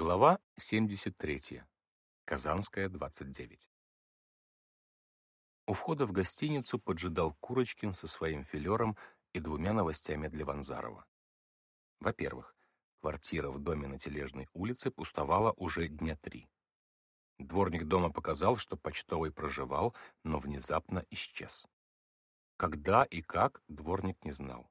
Глава 73. Казанская, 29. У входа в гостиницу поджидал Курочкин со своим филером и двумя новостями для Ванзарова. Во-первых, квартира в доме на Тележной улице пустовала уже дня три. Дворник дома показал, что почтовый проживал, но внезапно исчез. Когда и как, дворник не знал.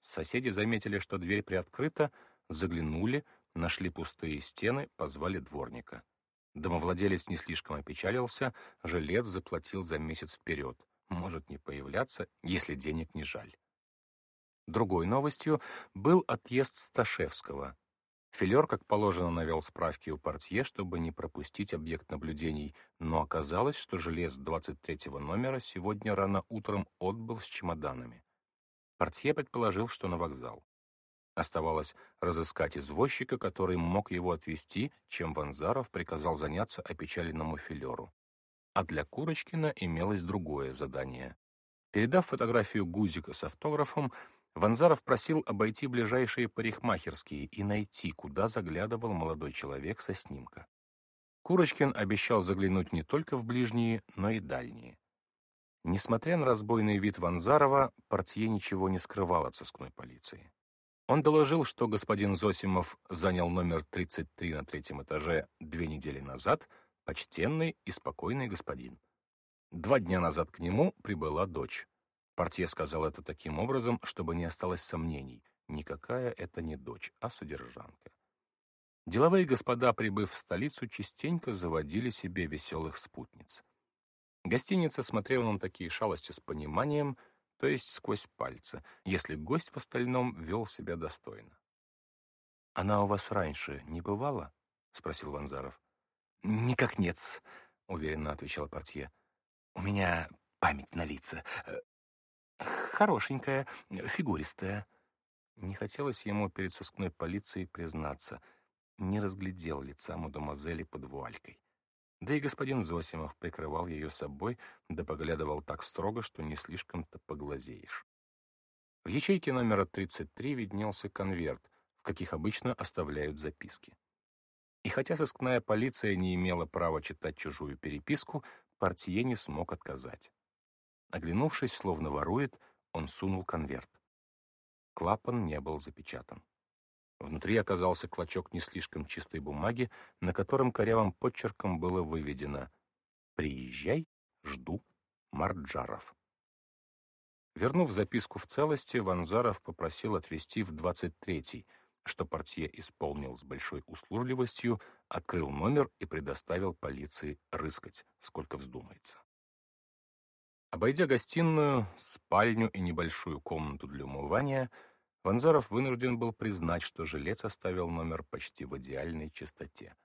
Соседи заметили, что дверь приоткрыта, заглянули, нашли пустые стены, позвали дворника. Домовладелец не слишком опечалился, жилец заплатил за месяц вперед. Может не появляться, если денег не жаль. Другой новостью был отъезд Сташевского. Филер, как положено, навел справки у портье, чтобы не пропустить объект наблюдений, но оказалось, что жилец 23-го номера сегодня рано утром отбыл с чемоданами. Портье предположил, что на вокзал. Оставалось разыскать извозчика, который мог его отвезти, чем Ванзаров приказал заняться опечаленному филеру. А для Курочкина имелось другое задание. Передав фотографию Гузика с автографом, Ванзаров просил обойти ближайшие парикмахерские и найти, куда заглядывал молодой человек со снимка. Курочкин обещал заглянуть не только в ближние, но и дальние. Несмотря на разбойный вид Ванзарова, портье ничего не скрывал от сыскной полиции. Он доложил, что господин Зосимов занял номер 33 на третьем этаже две недели назад, почтенный и спокойный господин. Два дня назад к нему прибыла дочь. Портье сказал это таким образом, чтобы не осталось сомнений. Никакая это не дочь, а содержанка. Деловые господа, прибыв в столицу, частенько заводили себе веселых спутниц. Гостиница смотрела на такие шалости с пониманием — то есть сквозь пальцы, если гость в остальном вел себя достойно. «Она у вас раньше не бывала?» — спросил Ванзаров. «Никак нет», — уверенно отвечал портье. «У меня память на лица. Хорошенькая, фигуристая». Не хотелось ему перед сыскной полицией признаться. Не разглядел лица мадемуазели под вуалькой. Да и господин Зосимов прикрывал ее собой, да поглядывал так строго, что не слишком-то поглазеешь. В ячейке номера 33 виднелся конверт, в каких обычно оставляют записки. И хотя сыскная полиция не имела права читать чужую переписку, портье не смог отказать. Оглянувшись, словно ворует, он сунул конверт. Клапан не был запечатан. Внутри оказался клочок не слишком чистой бумаги, на котором корявым подчерком было выведено «Приезжай, жду, Марджаров». Вернув записку в целости, Ванзаров попросил отвезти в 23-й, что портье исполнил с большой услужливостью, открыл номер и предоставил полиции рыскать, сколько вздумается. Обойдя гостиную, спальню и небольшую комнату для умывания, Ванзаров вынужден был признать, что жилец оставил номер почти в идеальной чистоте.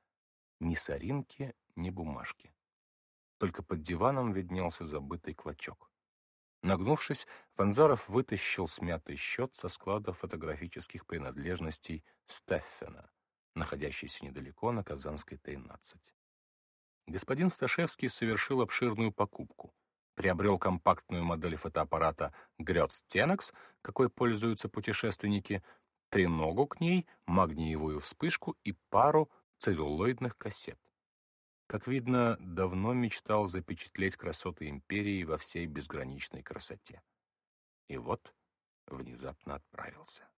Ни соринки, ни бумажки. Только под диваном виднелся забытый клочок. Нагнувшись, Ванзаров вытащил смятый счет со склада фотографических принадлежностей Стеффена, находящийся недалеко на Казанской 13. Господин Сташевский совершил обширную покупку приобрел компактную модель фотоаппарата Grötz Tenax, какой пользуются путешественники, треногу к ней, магниевую вспышку и пару целлюлоидных кассет. Как видно, давно мечтал запечатлеть красоты империи во всей безграничной красоте. И вот внезапно отправился.